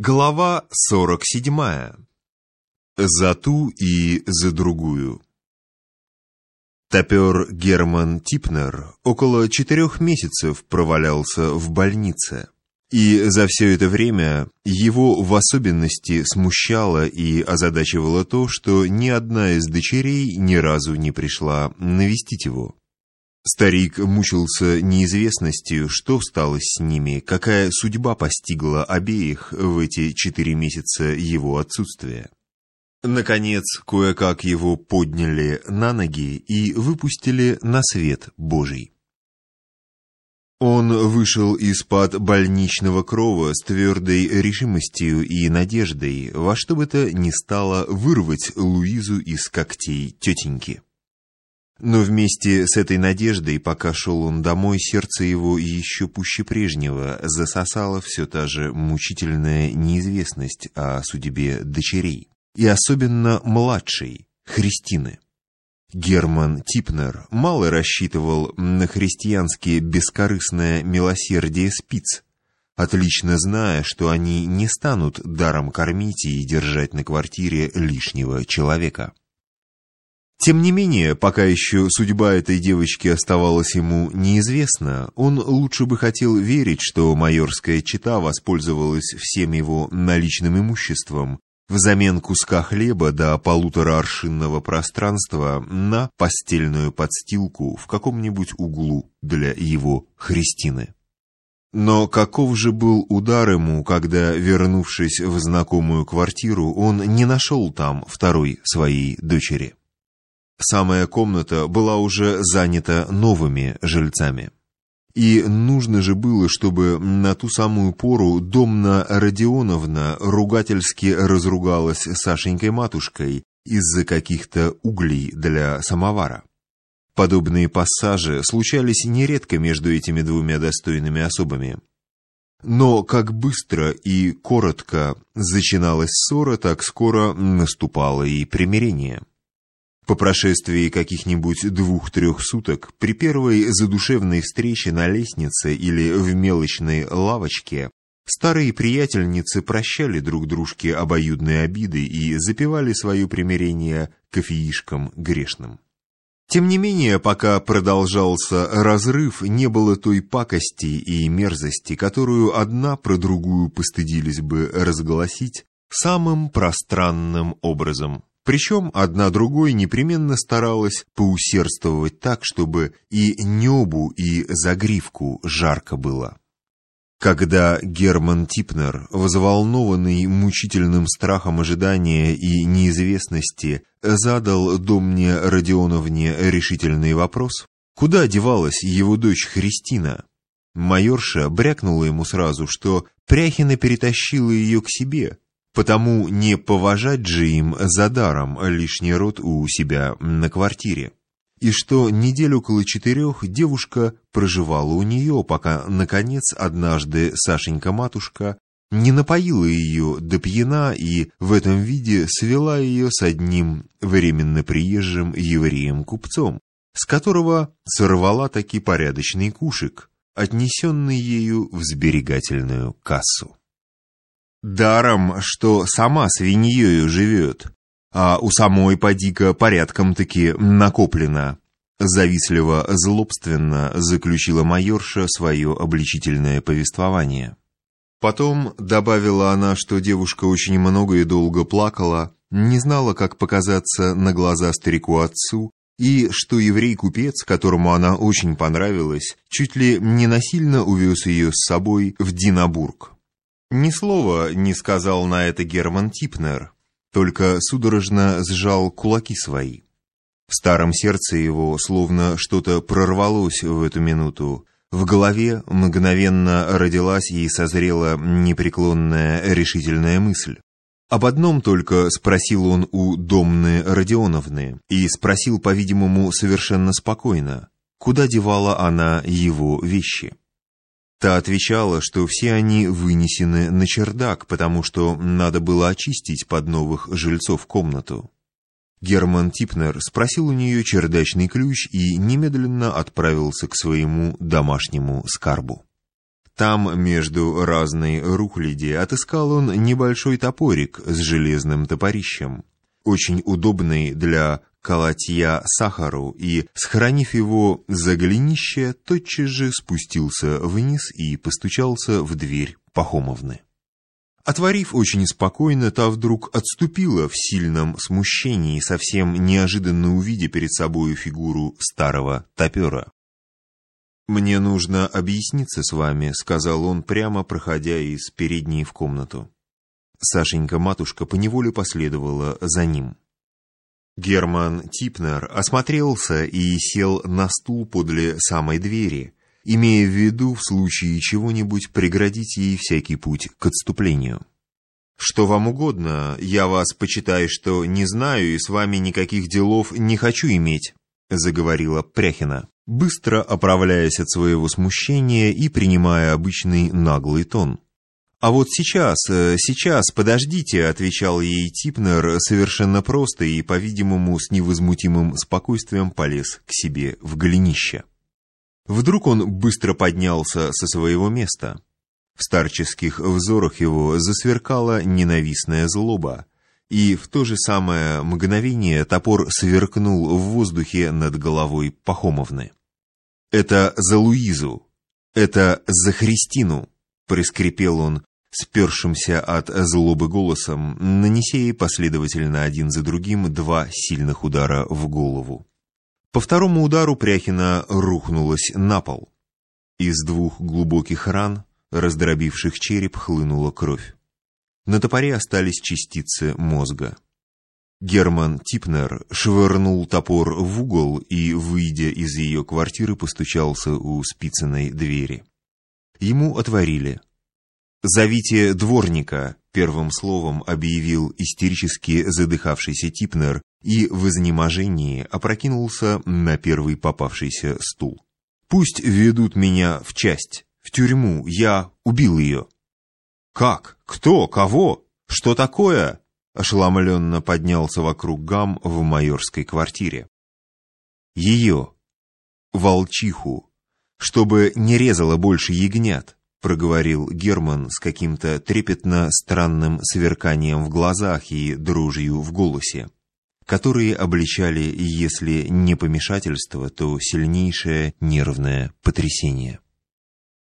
Глава 47. За ту и за другую. Топер Герман Типнер около четырех месяцев провалялся в больнице. И за все это время его в особенности смущало и озадачивало то, что ни одна из дочерей ни разу не пришла навестить его. Старик мучился неизвестностью, что стало с ними, какая судьба постигла обеих в эти четыре месяца его отсутствия. Наконец, кое-как его подняли на ноги и выпустили на свет Божий. Он вышел из-под больничного крова с твердой решимостью и надеждой во что бы то ни стало вырвать Луизу из когтей тетеньки. Но вместе с этой надеждой, пока шел он домой, сердце его еще пуще прежнего засосало все та же мучительная неизвестность о судьбе дочерей, и особенно младшей, Христины. Герман Типнер мало рассчитывал на христианские бескорыстное милосердие спиц, отлично зная, что они не станут даром кормить и держать на квартире лишнего человека. Тем не менее, пока еще судьба этой девочки оставалась ему неизвестна, он лучше бы хотел верить, что майорская чита воспользовалась всем его наличным имуществом взамен куска хлеба до полутора аршинного пространства на постельную подстилку в каком-нибудь углу для его Христины. Но каков же был удар ему, когда, вернувшись в знакомую квартиру, он не нашел там второй своей дочери? Самая комната была уже занята новыми жильцами. И нужно же было, чтобы на ту самую пору Домна Родионовна ругательски разругалась с Сашенькой-матушкой из-за каких-то углей для самовара. Подобные пассажи случались нередко между этими двумя достойными особами. Но как быстро и коротко зачиналась ссора, так скоро наступало и примирение. По прошествии каких-нибудь двух-трех суток, при первой задушевной встрече на лестнице или в мелочной лавочке, старые приятельницы прощали друг дружке обоюдные обиды и запивали свое примирение кофеишком грешным. Тем не менее, пока продолжался разрыв, не было той пакости и мерзости, которую одна про другую постыдились бы разгласить самым пространным образом. Причем одна другой непременно старалась поусердствовать так, чтобы и небу, и загривку жарко было. Когда Герман Типнер, взволнованный мучительным страхом ожидания и неизвестности, задал Домне Родионовне решительный вопрос, куда девалась его дочь Христина, майорша брякнула ему сразу, что Пряхина перетащила ее к себе, Потому не поважать же им за даром лишний род у себя на квартире. И что неделю около четырех девушка проживала у нее, пока, наконец, однажды Сашенька-матушка не напоила ее до пьяна и в этом виде свела ее с одним временно приезжим евреем-купцом, с которого сорвала таки порядочный кушек, отнесенный ею в сберегательную кассу. Даром, что сама свиньею живет, а у самой поди-ка порядком-таки накоплено. Завистливо-злобственно заключила майорша свое обличительное повествование. Потом добавила она, что девушка очень много и долго плакала, не знала, как показаться на глаза старику-отцу, и что еврей-купец, которому она очень понравилась, чуть ли не насильно увез ее с собой в Динабург. Ни слова не сказал на это Герман Типнер, только судорожно сжал кулаки свои. В старом сердце его словно что-то прорвалось в эту минуту. В голове мгновенно родилась и созрела непреклонная решительная мысль. Об одном только спросил он у Домны Родионовны, и спросил, по-видимому, совершенно спокойно, куда девала она его вещи. Та отвечала, что все они вынесены на чердак, потому что надо было очистить под новых жильцов комнату. Герман Типнер спросил у нее чердачный ключ и немедленно отправился к своему домашнему скарбу. Там, между разной рухляди, отыскал он небольшой топорик с железным топорищем, очень удобный для колотья сахару, и, схоронив его за голенище, тотчас же спустился вниз и постучался в дверь Пахомовны. Отворив очень спокойно, та вдруг отступила в сильном смущении, совсем неожиданно увидя перед собою фигуру старого топера. «Мне нужно объясниться с вами», — сказал он, прямо проходя из передней в комнату. Сашенька-матушка поневоле последовала за ним. Герман Типнер осмотрелся и сел на стул подле самой двери, имея в виду в случае чего-нибудь преградить ей всякий путь к отступлению. «Что вам угодно, я вас, почитаю, что не знаю и с вами никаких делов не хочу иметь», заговорила Пряхина, быстро оправляясь от своего смущения и принимая обычный наглый тон. «А вот сейчас, э, сейчас, подождите», — отвечал ей Типнер совершенно просто и, по-видимому, с невозмутимым спокойствием полез к себе в голенище. Вдруг он быстро поднялся со своего места. В старческих взорах его засверкала ненавистная злоба, и в то же самое мгновение топор сверкнул в воздухе над головой Пахомовны. «Это за Луизу! Это за Христину!» — проскрипел он, спершимся от злобы голосом, нанеся ей последовательно один за другим два сильных удара в голову. По второму удару Пряхина рухнулась на пол. Из двух глубоких ран, раздробивших череп, хлынула кровь. На топоре остались частицы мозга. Герман Типнер швырнул топор в угол и, выйдя из ее квартиры, постучался у спицыной двери. Ему отворили. «Зовите дворника», — первым словом объявил истерически задыхавшийся Типнер и в изнеможении опрокинулся на первый попавшийся стул. «Пусть ведут меня в часть, в тюрьму, я убил ее». «Как? Кто? Кого? Что такое?» ошеломленно поднялся вокруг гам в майорской квартире. «Ее, волчиху, чтобы не резала больше ягнят», проговорил Герман с каким-то трепетно странным сверканием в глазах и дружью в голосе которые обличали, если не помешательство, то сильнейшее нервное потрясение.